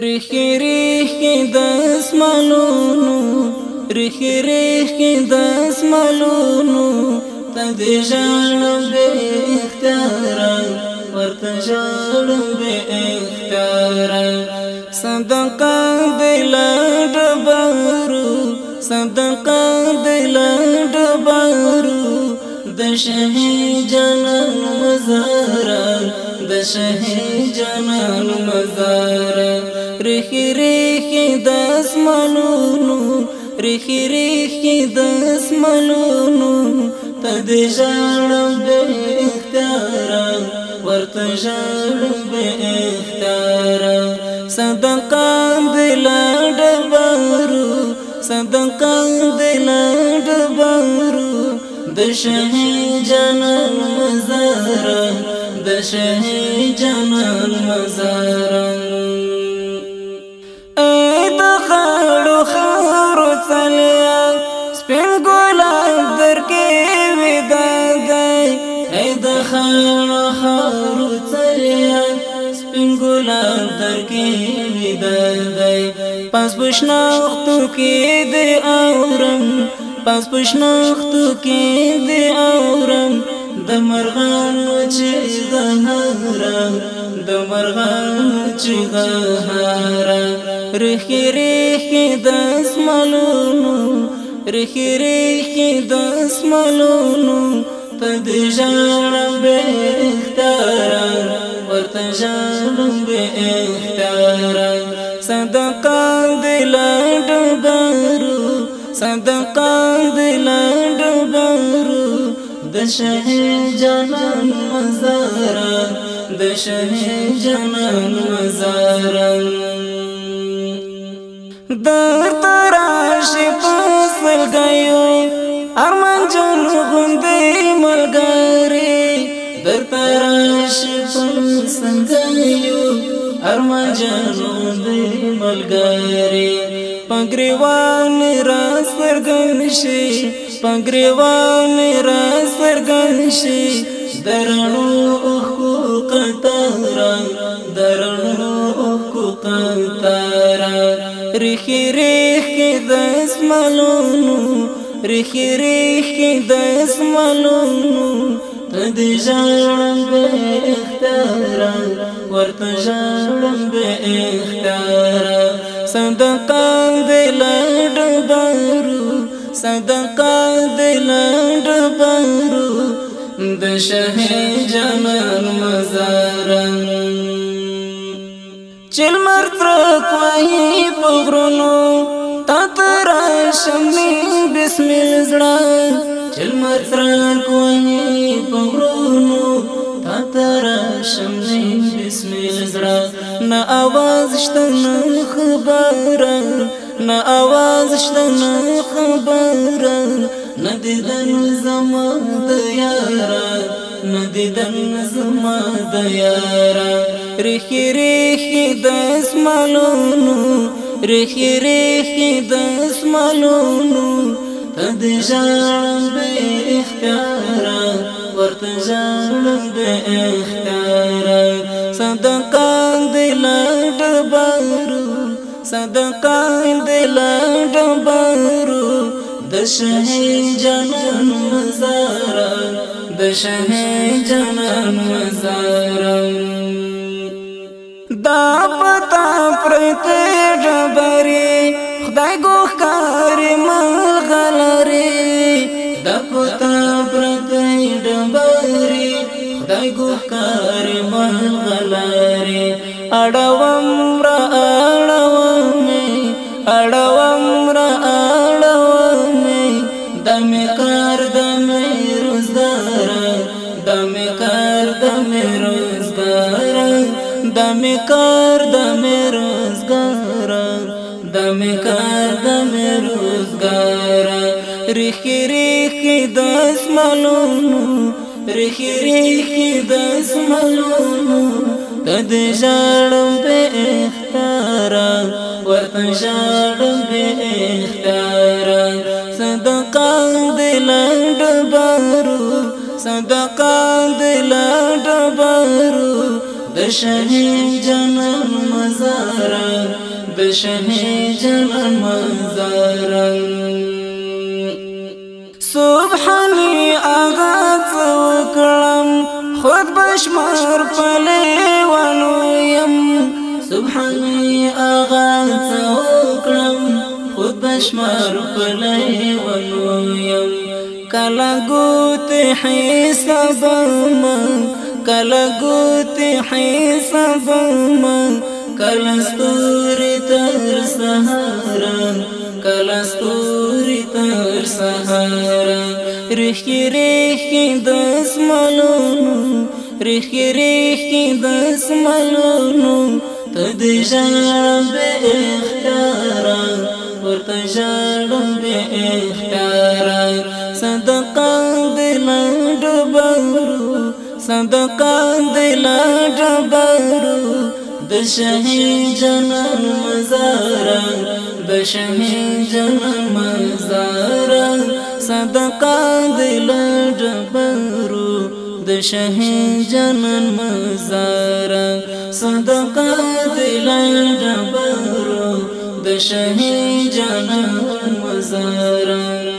ریخی ریخی دس ملونو ریخی ریخی دس ملونو تا دی جانم بے اختیارا ورطا جانم بے اختیارا صدقا دیلا ڈبارو صدقا دیلا ڈبارو د شهید جنان مزار د شهید جنان مزار رخی رخی دس ملونو رخی رخی دس ملونو تد جانم بے اختیارا ورت جانم بے اختیارا صدقان دلاد بارو صدقان دلاد بارو د شهید جانان مزار د شهید جانان مزار فلیان سپین ګلاب درکې ودا دی اې د خان خارو چلیان سپین ګلاب درکې ودا دی پس بشناختو کې دې اورم پس بشناختو کې دې اورم د مرغانو چې غهارا د مرغانو چې غهارا رخي رخي د اسملونو رخي رخي د اسملونو تد جان به اختار ورته جان به اختار صدقه دل ډبرو صدقه دل ډبرو د شهید جانان مزار د شهید جانان مزار د تراش فصل غيو ارمان جون غوندې ملګری د تراش فصل غيو ارمان جون غوندې ملګری پګریوان را سرګن شي پګریوان را سرګن شي درنو اوخو قطارا درنو اوخو قطارا رخي رخي دس ملونو رخي رخي دس ملونو تد جاړم به اختیار ورته جاړم به اختیار صدقه صدقه دلند بارو د شه جمال مزارن چل مر تر کوی پغرونو تتر شمې بسم الزړه چل مر تر کوی پغرونو تتر شمې بسم الزړه نا आवाज شته خبره نه आवाज شته نه خبر نه دیدن زما د یارا نه دیدن زما د یارا رخي رخي د اسمالونو رخي رخي د اسمالونو تد جان به اختیار ورته جان به اختیار صدقان دل ډبرو د شهي جنان مزار د شهي جنان مزار دا پتا پرت ډبري خدای ګوخار ملغلري دا پتا پرت ډبري خدای ګوخار ملغلري اړوم را اړوم را اړوم دم کار دم روزدار دم کار دم روزدار دم کار دم روزدار دم کار دم روزدار رخي رخي داس ملونو رخي رخي داس ملونو تد جړم په اختیار ورته ژړم بې اختیاره صدقه د لنډ بارو صدقه د لنډ بارو د شهید جنم مزار د شهید جنم مزار سبحان اغا څوکړم خود بشمار په لیوانو سبحانی آغا توکرم خود بشمار پلی ونویم کلا گوت حساب من کلا گوت حساب من کلا ستور تر سهارا کلا ستور تر سهارا رخی رخی دس ملونو رخی رخی دس ملونو تدې ژړم به اختیار ورته ژړم به اختیار صدقه دل ډبرو صدقه دل ډبرو د شهید جنان مزار د شهید جنان مزار صدقه دل ډبرو د شهین جنن مزار صدقه دلل جبر د شهین جنن مزار